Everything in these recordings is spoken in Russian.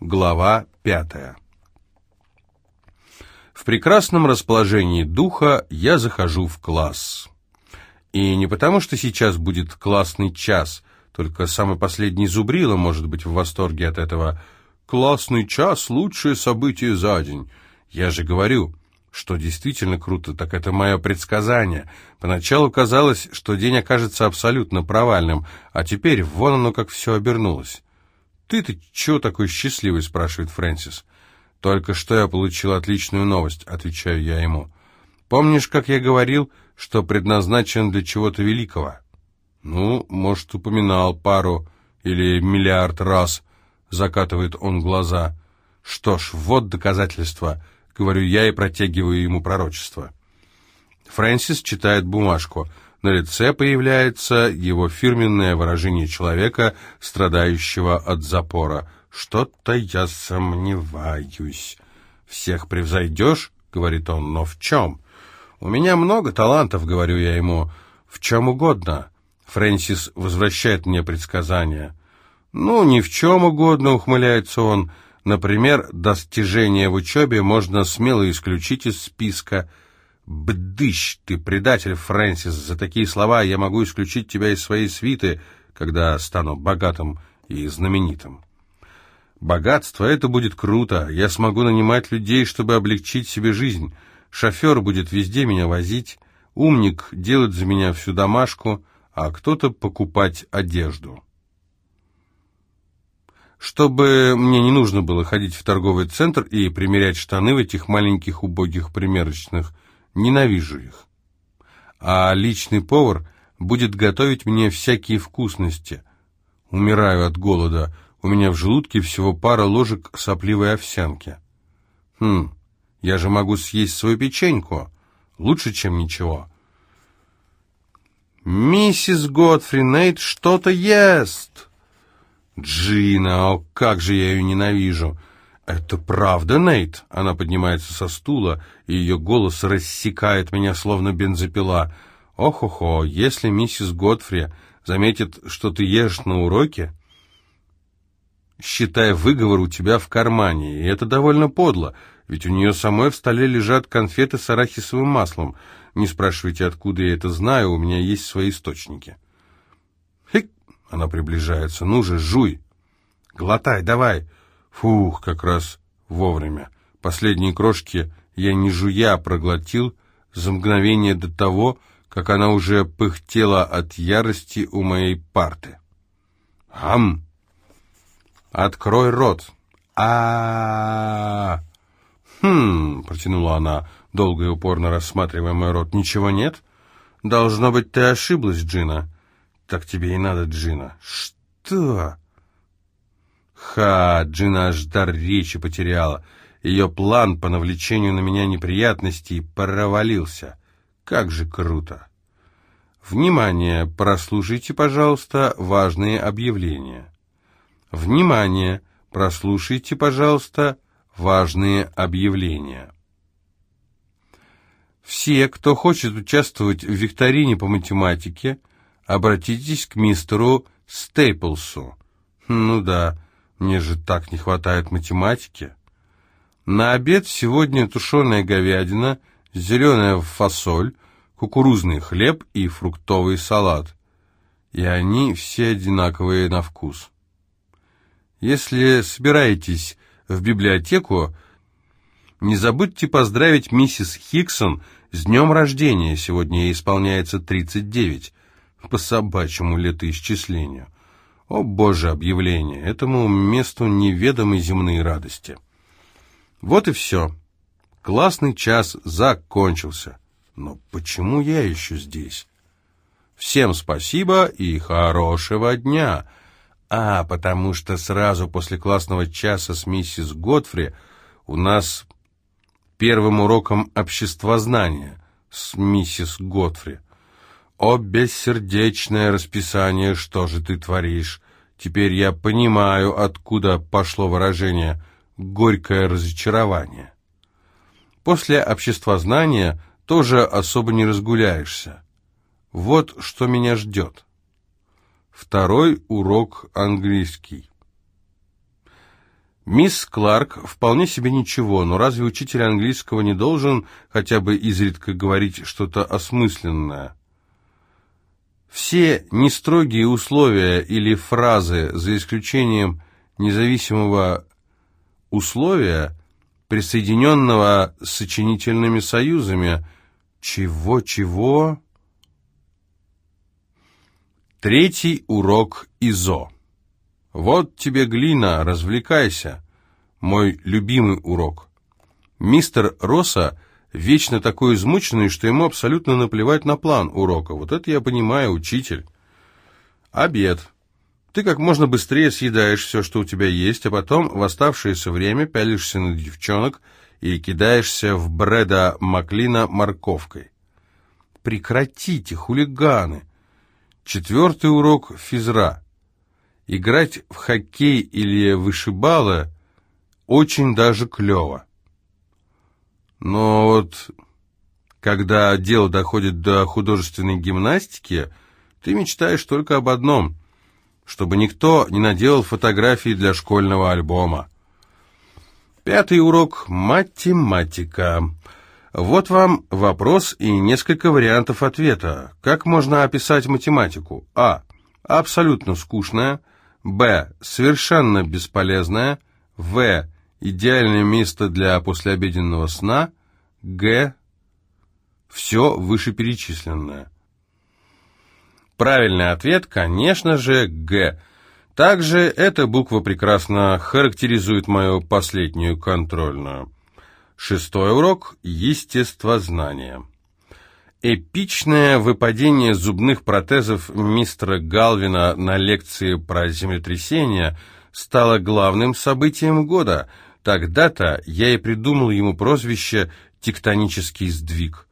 Глава пятая. В прекрасном расположении духа я захожу в класс. И не потому, что сейчас будет классный час, только самый последний зубрила может быть в восторге от этого. «Классный час — лучшее событие за день». Я же говорю, что действительно круто, так это мое предсказание. Поначалу казалось, что день окажется абсолютно провальным, а теперь вон оно как все обернулось. «Ты-то чего такой счастливый?» — спрашивает Фрэнсис. «Только что я получил отличную новость», — отвечаю я ему. «Помнишь, как я говорил, что предназначен для чего-то великого?» «Ну, может, упоминал пару или миллиард раз», — закатывает он глаза. «Что ж, вот доказательство», — говорю я и протягиваю ему пророчество. Фрэнсис читает бумажку — на лице появляется его фирменное выражение человека, страдающего от запора. «Что-то я сомневаюсь». «Всех превзойдешь?» — говорит он, — «но в чем?» «У меня много талантов», — говорю я ему, — «в чем угодно». Фрэнсис возвращает мне предсказания. «Ну, ни в чем угодно», — ухмыляется он. «Например, достижения в учебе можно смело исключить из списка». «Бдыщ, ты предатель, Фрэнсис! За такие слова я могу исключить тебя из своей свиты, когда стану богатым и знаменитым». «Богатство — это будет круто. Я смогу нанимать людей, чтобы облегчить себе жизнь. Шофер будет везде меня возить, умник делать за меня всю домашку, а кто-то покупать одежду». Чтобы мне не нужно было ходить в торговый центр и примерять штаны в этих маленьких убогих примерочных – Ненавижу их. А личный повар будет готовить мне всякие вкусности. Умираю от голода. У меня в желудке всего пара ложек сопливой овсянки. Хм, я же могу съесть свою печеньку. Лучше, чем ничего. «Миссис Годфри, Нейт что-то ест!» «Джина, о, как же я ее ненавижу!» «Это правда, Нейт?» Она поднимается со стула, и ее голос рассекает меня, словно бензопила. «Ох-охо, если миссис Годфри заметит, что ты ешь на уроке...» считай выговор у тебя в кармане, и это довольно подло, ведь у нее самой в столе лежат конфеты с арахисовым маслом. Не спрашивайте, откуда я это знаю, у меня есть свои источники. Хик! Она приближается. Ну же, жуй! Глотай, давай! Фух, как раз вовремя. Последние крошки я не жуя проглотил за мгновение до того, как она уже пыхтела от ярости у моей парты. «Ам! Открой рот! а, «Хм...» — протянула она, долго и упорно рассматривая мой рот. «Ничего нет? Должно быть, ты ошиблась, Джина». «Так тебе и надо, Джина». «Что?» Ха, Джина аж дар речи потеряла. Ее план по навлечению на меня неприятностей провалился. Как же круто! Внимание! Прослушайте, пожалуйста, важные объявления. Внимание! Прослушайте, пожалуйста, важные объявления. Все, кто хочет участвовать в викторине по математике, обратитесь к мистеру Стейплсу. Ну да, мне же так не хватает математики. На обед сегодня тушеная говядина, зеленая фасоль, кукурузный хлеб и фруктовый салат. И они все одинаковые на вкус. Если собираетесь в библиотеку, не забудьте поздравить миссис Хиксон с днем рождения. Сегодня ей исполняется 39, по собачьему летоисчислению. О, Боже, объявление! Этому месту неведомы земные радости. Вот и все. Классный час закончился. Но почему я еще здесь? Всем спасибо и хорошего дня. А, потому что сразу после классного часа с миссис Годфри у нас первым уроком обществознания с миссис Годфри. «О, бессердечное расписание, что же ты творишь? Теперь я понимаю, откуда пошло выражение «горькое разочарование». После обществознания тоже особо не разгуляешься. Вот что меня ждет. Второй урок английский. Мисс Кларк вполне себе ничего, но разве учитель английского не должен хотя бы изредка говорить что-то осмысленное? Все нестрогие условия или фразы, за исключением независимого условия, присоединенного сочинительными союзами, чего-чего... Третий урок ИЗО. Вот тебе глина, развлекайся. Мой любимый урок. Мистер Росса вечно такой измученный, что ему абсолютно наплевать на план урока. Вот это я понимаю, учитель. Обед. Ты как можно быстрее съедаешь все, что у тебя есть, а потом в оставшееся время пялишься на девчонок и кидаешься в Брэда Маклина морковкой. Прекратите, хулиганы. Четвертый урок физра. Играть в хоккей или вышибалы очень даже клево. Но вот когда дело доходит до художественной гимнастики, ты мечтаешь только об одном — чтобы никто не наделал фотографии для школьного альбома. Пятый урок — математика. Вот вам вопрос и несколько вариантов ответа. Как можно описать математику? А. Абсолютно скучная. Б. Совершенно бесполезная. В. Идеальное место для послеобеденного сна. Г. Все вышеперечисленное. Правильный ответ, конечно же, Г. Также эта буква прекрасно характеризует мою последнюю контрольную. Шестой урок – естествознание. Эпичное выпадение зубных протезов мистера Галвина на лекции про землетрясение стало главным событием года. Тогда-то я и придумал ему прозвище «тектонический сдвиг».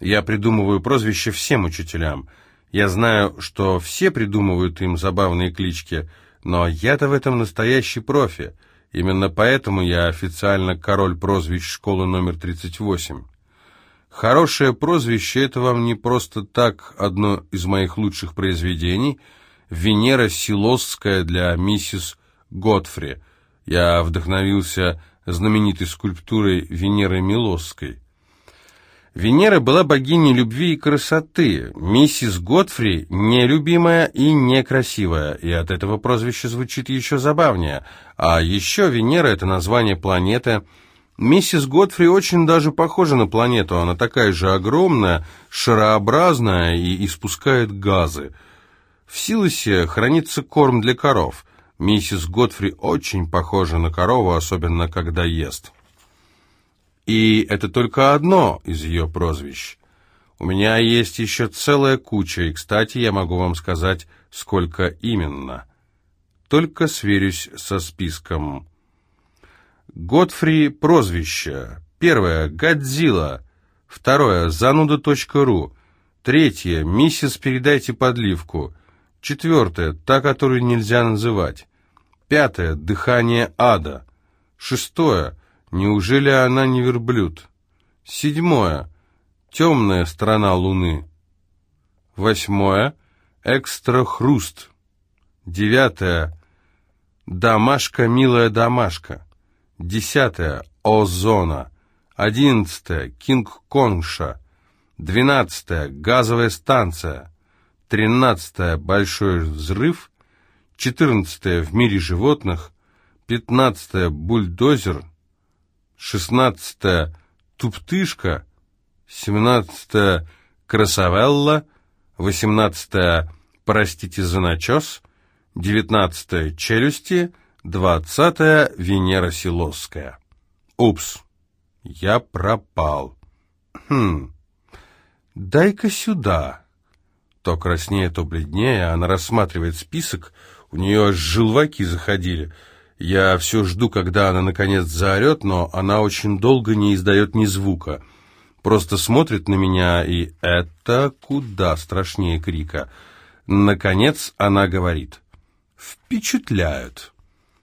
Я придумываю прозвище всем учителям – я знаю, что все придумывают им забавные клички, но я-то в этом настоящий профи. Именно поэтому я официально король прозвищ школы номер 38. Хорошее прозвище — это вам не просто так одно из моих лучших произведений — «Венера Силосская» для миссис Готфри. Я вдохновился знаменитой скульптурой Венеры Милосской. Венера была богиней любви и красоты, миссис Готфри нелюбимая и некрасивая, и от этого прозвище звучит еще забавнее. А еще Венера — это название планеты. Миссис Готфри очень даже похожа на планету, она такая же огромная, шарообразная и испускает газы. В Силосе хранится корм для коров. Миссис Готфри очень похожа на корову, особенно когда ест. И это только одно из ее прозвищ. У меня есть еще целая куча, и, кстати, я могу вам сказать, сколько именно. Только сверюсь со списком. Годфри прозвище. Первое — Годзилла. Второе — зануда.ру. Третье — миссис, передайте подливку. Четвертое — та, которую нельзя называть. Пятое — дыхание ада. Шестое — Неужели она не верблюд? Седьмое. Темная сторона Луны. Восьмое. Экстра-хруст. Девятое. Домашка, милая домашка. Десятое. Озона. Одиннадцатое. Кинг-Конгша. Двенадцатое. Газовая станция. Тринадцатое. Большой взрыв. Четырнадцатое. В мире животных. Пятнадцатое. Бульдозер шестнадцатая туптышка, семнадцатая красавелла, восемнадцатая простите за начес, девятнадцатая челюсти, двадцатая Венера Силосская. Упс, я пропал. Хм, дай-ка сюда. То краснее, то бледнее, она рассматривает список, у нее желваки заходили — я все жду, когда она наконец заорет, но она очень долго не издает ни звука. Просто смотрит на меня, и это куда страшнее крика. Наконец она говорит. «Впечатляют».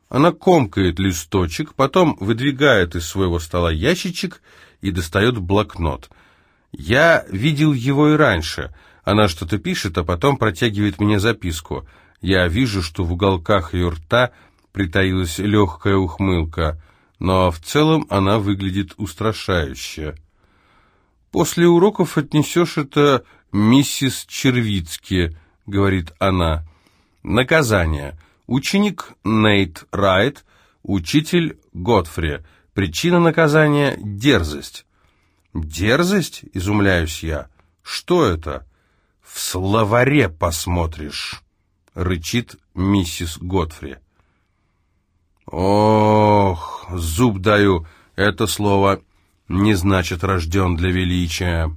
Она комкает листочек, потом выдвигает из своего стола ящичек и достает блокнот. Я видел его и раньше. Она что-то пишет, а потом протягивает мне записку. Я вижу, что в уголках ее рта притаилась легкая ухмылка, но в целом она выглядит устрашающе. «После уроков отнесешь это миссис Червицки», — говорит она. «Наказание. Ученик Нейт Райт, учитель Готфри. Причина наказания — дерзость». «Дерзость?» — изумляюсь я. «Что это?» «В словаре посмотришь», — рычит миссис Готфри. «Ох, зуб даю, это слово не значит рожден для величия».